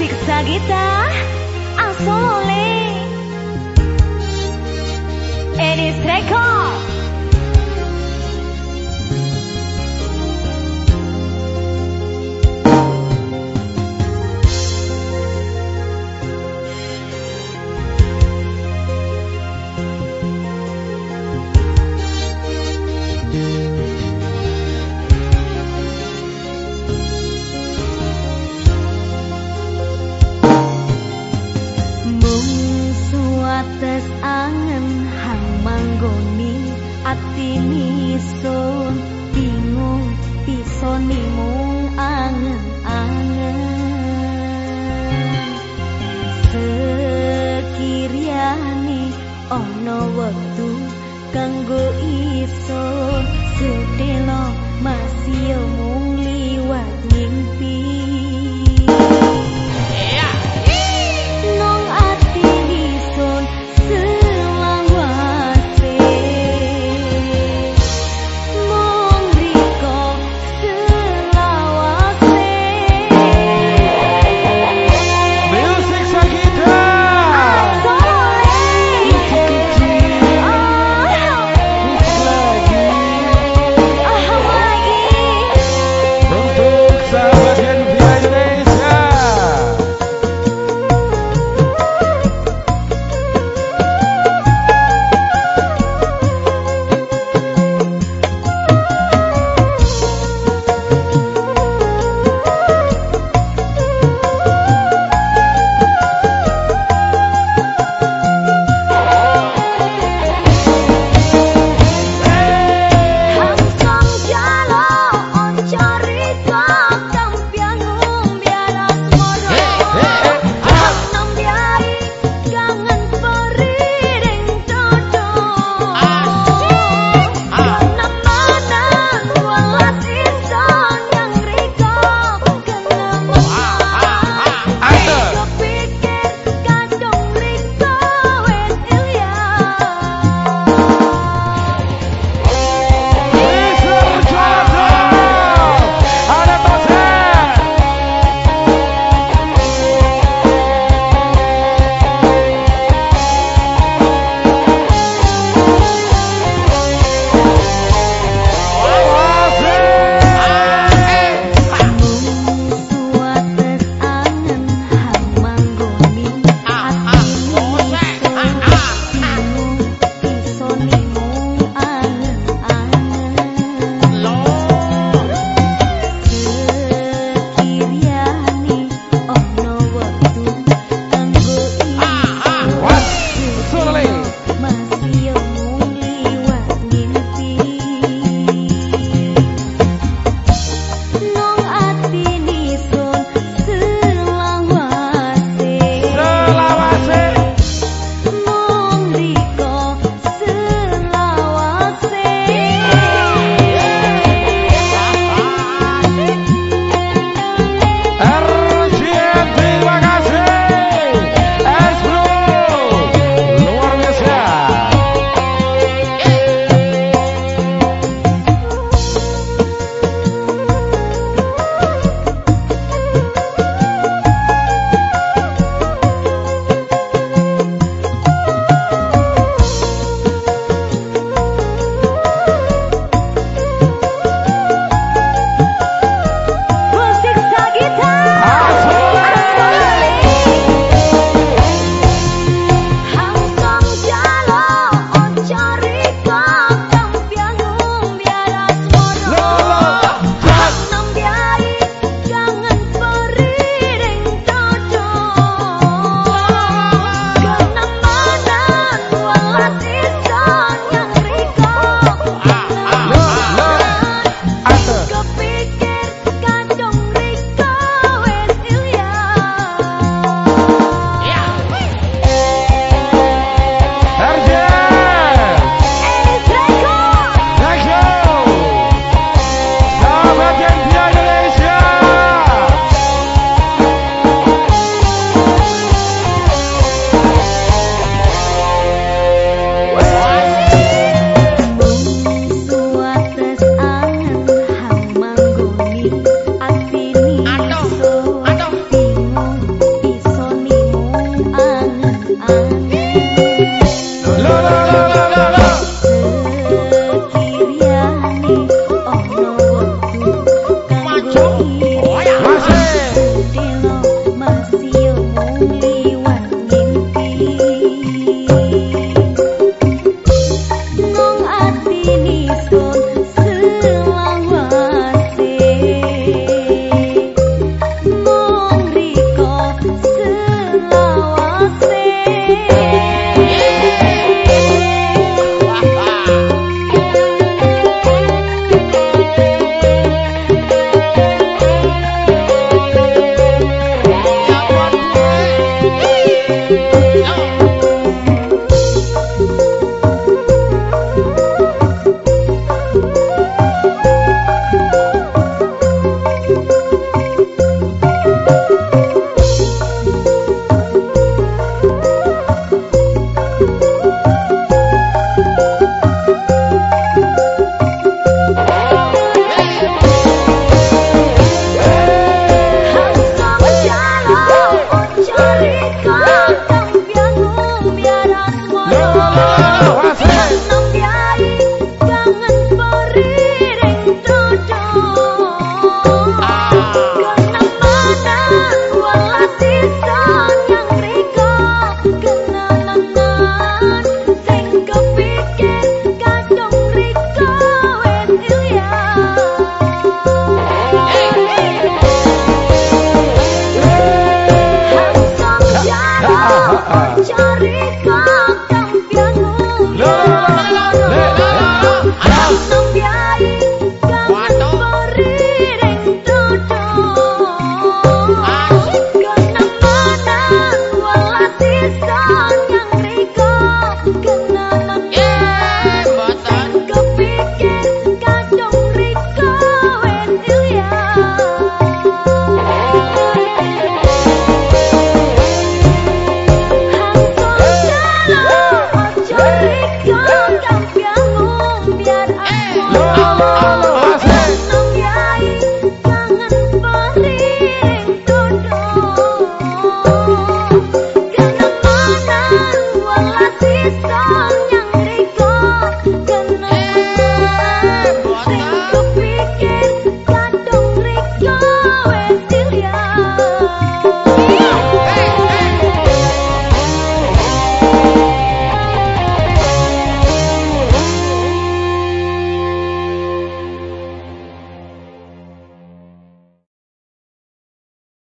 siksa kita asole Edis Record misun bingung pisoni mung angen-angen sekiriane ana wektu kanggo 我呀。